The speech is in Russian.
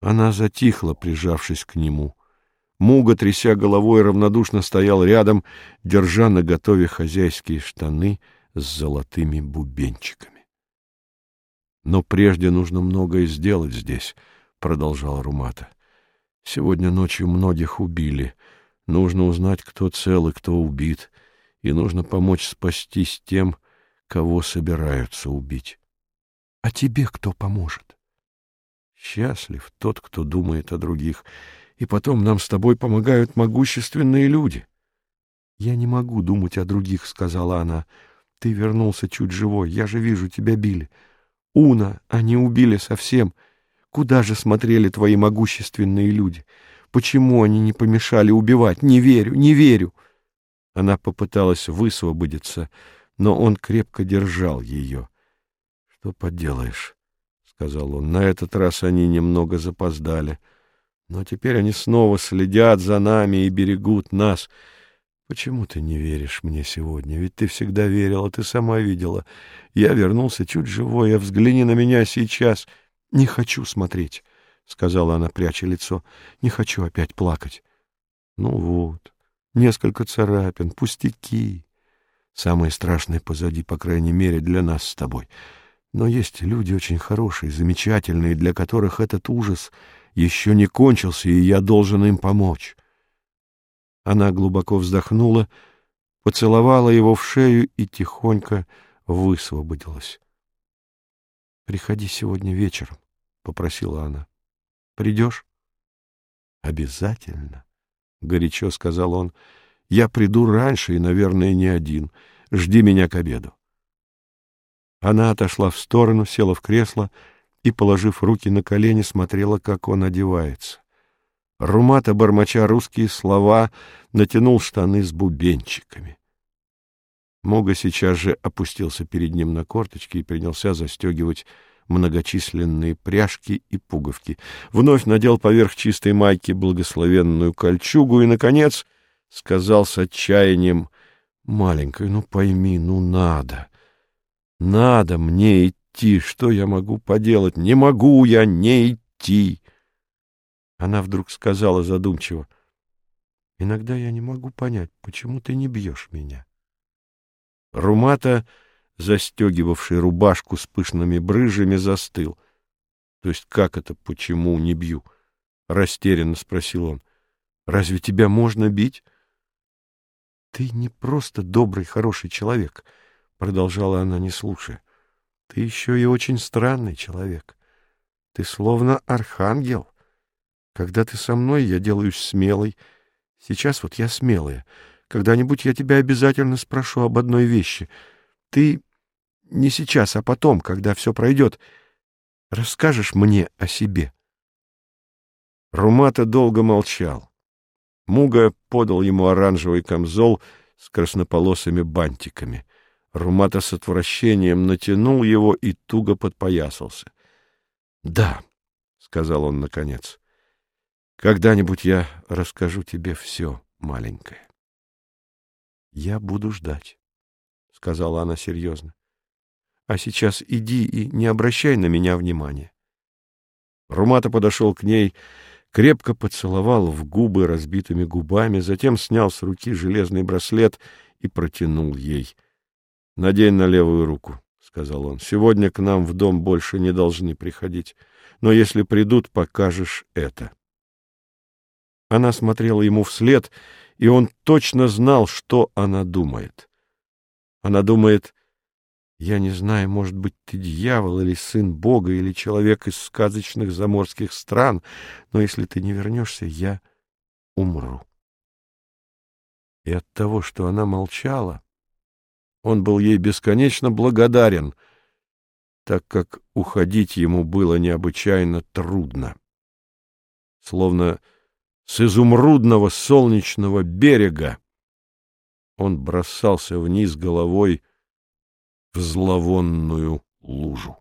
Она затихла, прижавшись к нему. Муга, тряся головой, равнодушно стоял рядом, держа на готове хозяйские штаны с золотыми бубенчиками. «Но прежде нужно многое сделать здесь», — продолжал Румата. «Сегодня ночью многих убили. Нужно узнать, кто цел и кто убит, и нужно помочь спастись тем, кого собираются убить. А тебе кто поможет? Счастлив тот, кто думает о других, и потом нам с тобой помогают могущественные люди. Я не могу думать о других, сказала она. Ты вернулся чуть живой, я же вижу, тебя били. Уна они убили совсем. Куда же смотрели твои могущественные люди? Почему они не помешали убивать? Не верю, не верю. Она попыталась высвободиться, но он крепко держал ее. — Что поделаешь, — сказал он. На этот раз они немного запоздали. Но теперь они снова следят за нами и берегут нас. Почему ты не веришь мне сегодня? Ведь ты всегда верила, ты сама видела. Я вернулся чуть живой, а взгляни на меня сейчас. Не хочу смотреть, — сказала она, пряча лицо. Не хочу опять плакать. Ну вот, несколько царапин, пустяки. Самое страшное позади, по крайней мере, для нас с тобой. Но есть люди очень хорошие, замечательные, для которых этот ужас еще не кончился, и я должен им помочь. Она глубоко вздохнула, поцеловала его в шею и тихонько высвободилась. — Приходи сегодня вечером, — попросила она. — Придешь? — Обязательно, — горячо сказал он. Я приду раньше и, наверное, не один. Жди меня к обеду. Она отошла в сторону, села в кресло и, положив руки на колени, смотрела, как он одевается. Румата, бормоча русские слова, натянул штаны с бубенчиками. Мога сейчас же опустился перед ним на корточки и принялся застегивать многочисленные пряжки и пуговки. Вновь надел поверх чистой майки благословенную кольчугу и, наконец, — сказал с отчаянием, — маленькая, ну пойми, ну надо, надо мне идти, что я могу поделать? Не могу я не идти. Она вдруг сказала задумчиво, — иногда я не могу понять, почему ты не бьешь меня. Румата, застегивавший рубашку с пышными брыжами, застыл. — То есть как это, почему не бью? — растерянно спросил он. — Разве тебя можно бить? Ты не просто добрый, хороший человек, — продолжала она, не слушая. Ты еще и очень странный человек. Ты словно архангел. Когда ты со мной, я делаюсь смелой. Сейчас вот я смелая. Когда-нибудь я тебя обязательно спрошу об одной вещи. Ты не сейчас, а потом, когда все пройдет, расскажешь мне о себе. Румата долго молчал. Муга подал ему оранжевый камзол с краснополосыми бантиками. Румата с отвращением натянул его и туго подпоясался. — Да, — сказал он наконец, — когда-нибудь я расскажу тебе все, маленькая. — Я буду ждать, — сказала она серьезно. — А сейчас иди и не обращай на меня внимания. Румата подошел к ней крепко поцеловал в губы разбитыми губами, затем снял с руки железный браслет и протянул ей. — Надень на левую руку, — сказал он. — Сегодня к нам в дом больше не должны приходить, но если придут, покажешь это. Она смотрела ему вслед, и он точно знал, что она думает. Она думает, я не знаю, может быть, ты дьявол или сын Бога, или человек из сказочных заморских стран, но если ты не вернешься, я умру. И от того, что она молчала, он был ей бесконечно благодарен, так как уходить ему было необычайно трудно. Словно с изумрудного солнечного берега он бросался вниз головой, в зловонную лужу.